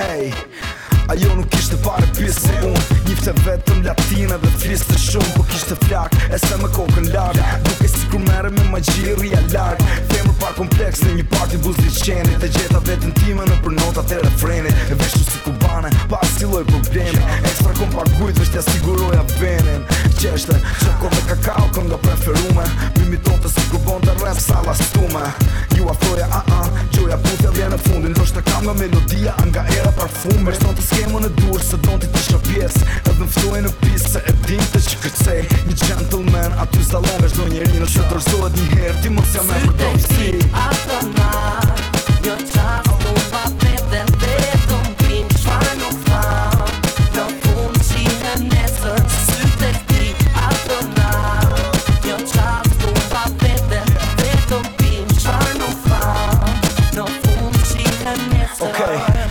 hey Ajo nuk ishte pare pisi unë Njifte vetëm latina dhe të shumë Po kishte flak e se me kokën largë Duke si kur mere me magjiri a largë Femër par kompleks në një parti buzdi qenit Dhe gjeta vetën time në përnota të e refrenit E veshtu si kubane, pa asiloj probleme Ekstra kom par gujt, veshtë ja siguroja venin Qeshte, qoko dhe kakao këm nga preferume Mimi të si kur të rap sa lastume Ju a a a, -uh, gjoja putja dhe në fundin Ndo të kam nga melodia, nga era Më mërës në të skemo në durë Se do t'i të shrapjes E dëmftoj në pisë Se edhim të që këtësej Një gentleman A tu zalemesh në një rinë Në që drëzohet një herë Ti mos jam e këtër të mështi Sy të t'i atërnar Një qas t'u mba pete Dhe t'u bim që parë nuk farë Në punë që i në nesër Sy të jo t'i atërnar Një qas t'u mba pete Dhe t'u bim që parë nuk farë Në punë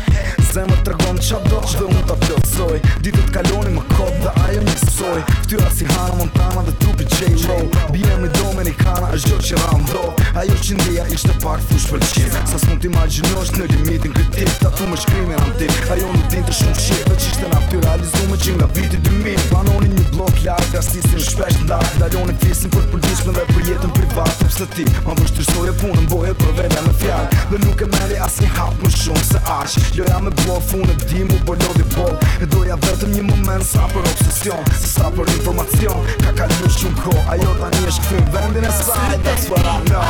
qa do dhe unë ta pjotsoj Ditët kaloni më kod dhe ajo një sësoj Ftyra si Hanna Montana dhe trupi J-Lo Bjemi do me një është gjo që ram do Ajo që ndia ishte pak fush për qim Sa s'mun t'imaginosht në limitin kritik Ta tu me shkrimi në antik Ajo në din të shumë qitë Dhe qishte naturalizu me qim nga viti 2000 Banoni një blok lartë Ka si shpesh në dark Daljoni fisin për përdismen dhe për jetën privat Sepse ti, ma vështërsoj e punën Boje për vetja në fjallë Dhe nuk e as një hap më shumë se aq Loja me bua funë e dim u bëllodi bol E doja vetëm një moment sa për obsesion Sa për informacion Ka kalim shumë ko Ajo ta një është këtë vendin e saj That's what I know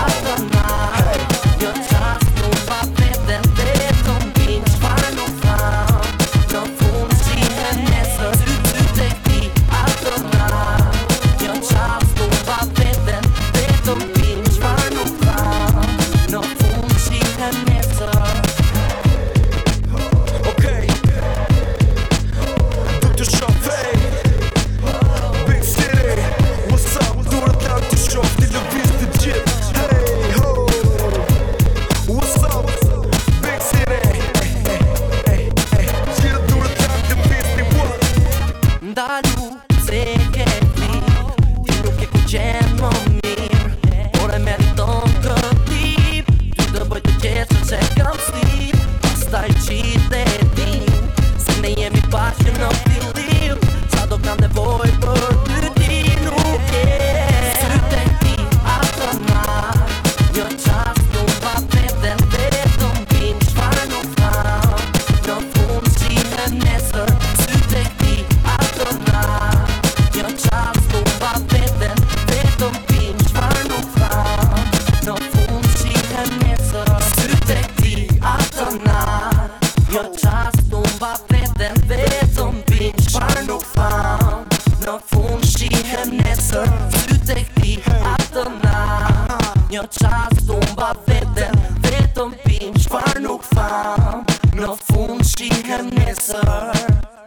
gaz Tumba vete, vetëm pim Shfar nuk fam Në fund shihem nesër